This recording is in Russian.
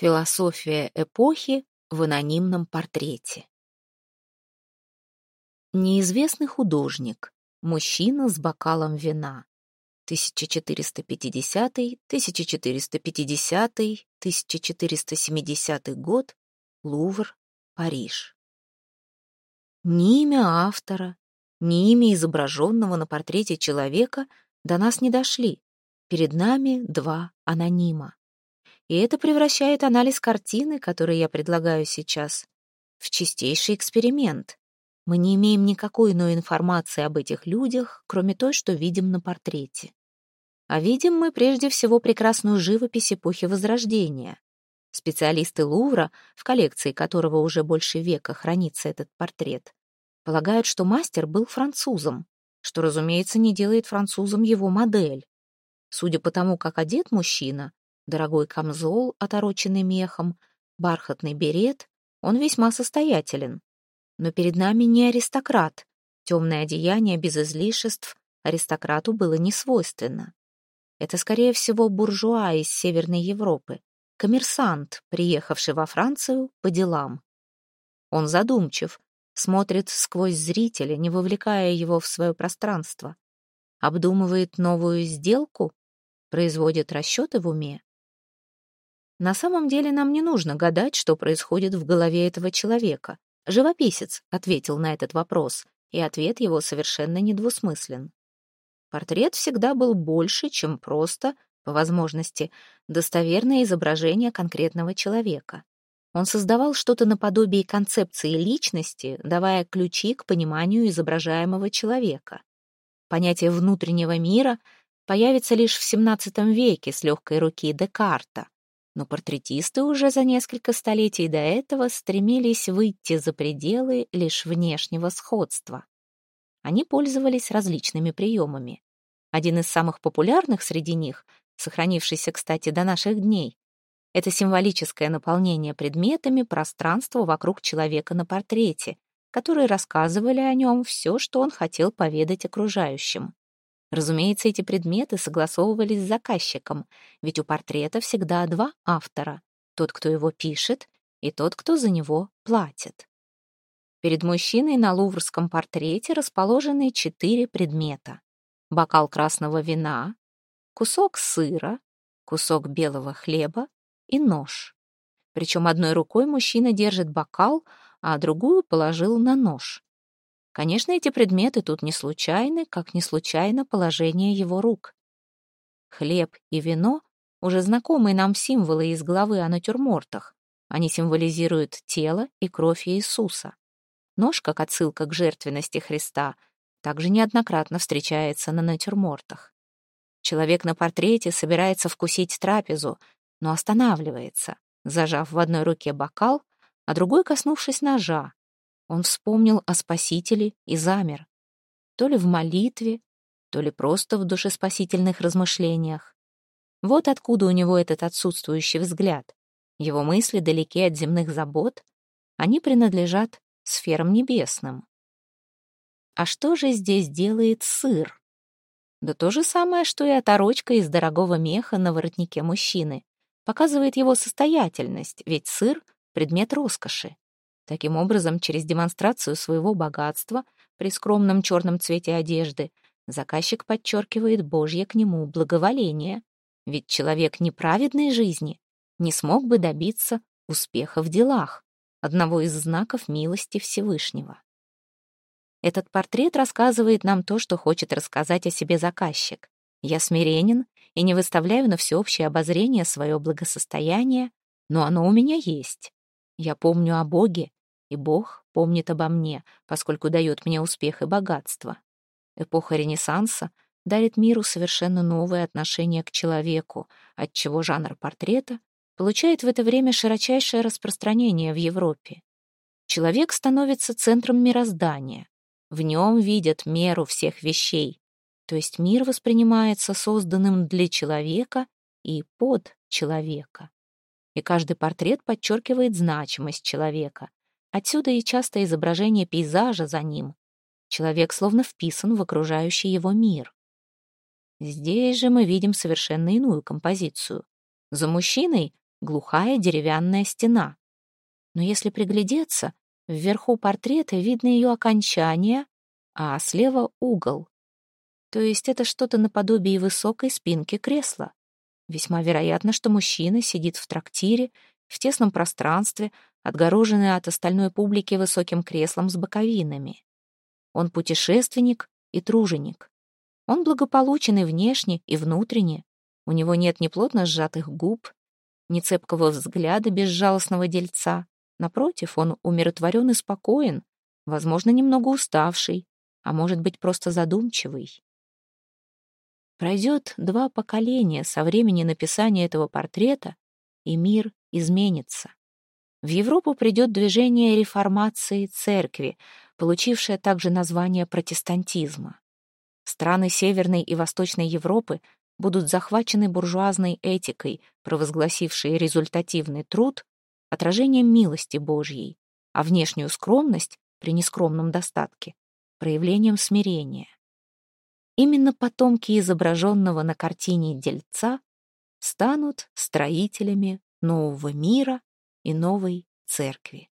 Философия эпохи в анонимном портрете. Неизвестный художник. Мужчина с бокалом вина. 1450-1450-1470 год. Лувр, Париж. Ни имя автора, ни имя изображенного на портрете человека до нас не дошли. Перед нами два анонима. И это превращает анализ картины, который я предлагаю сейчас, в чистейший эксперимент. Мы не имеем никакой иной информации об этих людях, кроме той, что видим на портрете. А видим мы прежде всего прекрасную живопись эпохи Возрождения. Специалисты Лувра, в коллекции которого уже больше века хранится этот портрет, полагают, что мастер был французом, что, разумеется, не делает французом его модель. Судя по тому, как одет мужчина, дорогой камзол, отороченный мехом, бархатный берет, он весьма состоятелен. Но перед нами не аристократ. Темное одеяние без излишеств аристократу было не свойственно. Это, скорее всего, буржуа из Северной Европы, коммерсант, приехавший во Францию по делам. Он задумчив, смотрит сквозь зрителя, не вовлекая его в свое пространство. Обдумывает новую сделку, производит расчеты в уме. На самом деле нам не нужно гадать, что происходит в голове этого человека. Живописец ответил на этот вопрос, и ответ его совершенно недвусмыслен. Портрет всегда был больше, чем просто, по возможности, достоверное изображение конкретного человека. Он создавал что-то наподобие концепции личности, давая ключи к пониманию изображаемого человека. Понятие внутреннего мира появится лишь в XVII веке с легкой руки Декарта, но портретисты уже за несколько столетий до этого стремились выйти за пределы лишь внешнего сходства. Они пользовались различными приемами. Один из самых популярных среди них, сохранившийся, кстати, до наших дней, это символическое наполнение предметами пространства вокруг человека на портрете, которые рассказывали о нем все, что он хотел поведать окружающим. Разумеется, эти предметы согласовывались с заказчиком, ведь у портрета всегда два автора — тот, кто его пишет, и тот, кто за него платит. Перед мужчиной на луврском портрете расположены четыре предмета. Бокал красного вина, кусок сыра, кусок белого хлеба и нож. Причем одной рукой мужчина держит бокал, а другую положил на нож. Конечно, эти предметы тут не случайны, как не случайно положение его рук. Хлеб и вино — уже знакомые нам символы из главы о натюрмортах. Они символизируют тело и кровь Иисуса. Нож, как отсылка к жертвенности Христа, также неоднократно встречается на натюрмортах. Человек на портрете собирается вкусить трапезу, но останавливается, зажав в одной руке бокал, а другой коснувшись ножа, он вспомнил о Спасителе и замер. То ли в молитве, то ли просто в душеспасительных размышлениях. Вот откуда у него этот отсутствующий взгляд. Его мысли далеки от земных забот, они принадлежат сферам небесным. А что же здесь делает сыр? Да то же самое, что и оторочка из дорогого меха на воротнике мужчины. Показывает его состоятельность, ведь сыр — предмет роскоши. Таким образом, через демонстрацию своего богатства при скромном черном цвете одежды заказчик подчеркивает Божье к нему благоволение. Ведь человек неправедной жизни не смог бы добиться успеха в делах, одного из знаков милости Всевышнего. Этот портрет рассказывает нам то, что хочет рассказать о себе заказчик. Я смиренен и не выставляю на всеобщее обозрение свое благосостояние, но оно у меня есть. Я помню о Боге и Бог помнит обо мне, поскольку дает мне успех и богатство. Эпоха Ренессанса дарит миру совершенно новое отношение к человеку, отчего жанр портрета получает в это время широчайшее распространение в Европе. Человек становится центром мироздания. В нем видят меру всех вещей, то есть мир воспринимается созданным для человека и под человека. И каждый портрет подчеркивает значимость человека, Отсюда и часто изображение пейзажа за ним. Человек словно вписан в окружающий его мир. Здесь же мы видим совершенно иную композицию. За мужчиной глухая деревянная стена. Но если приглядеться, вверху портрета видно ее окончание, а слева угол. То есть это что-то наподобие высокой спинки кресла. Весьма вероятно, что мужчина сидит в трактире, в тесном пространстве, отгороженный от остальной публики высоким креслом с боковинами. Он путешественник и труженик. Он благополучен и внешне, и внутренне. У него нет ни плотно сжатых губ, ни цепкого взгляда безжалостного дельца. Напротив, он умиротворен и спокоен, возможно, немного уставший, а может быть, просто задумчивый. Пройдет два поколения со времени написания этого портрета, и мир изменится. В Европу придет движение реформации церкви, получившее также название протестантизма. Страны Северной и Восточной Европы будут захвачены буржуазной этикой, провозгласившей результативный труд отражением милости Божьей, а внешнюю скромность при нескромном достатке проявлением смирения. Именно потомки изображенного на картине дельца станут строителями нового мира и новой церкви.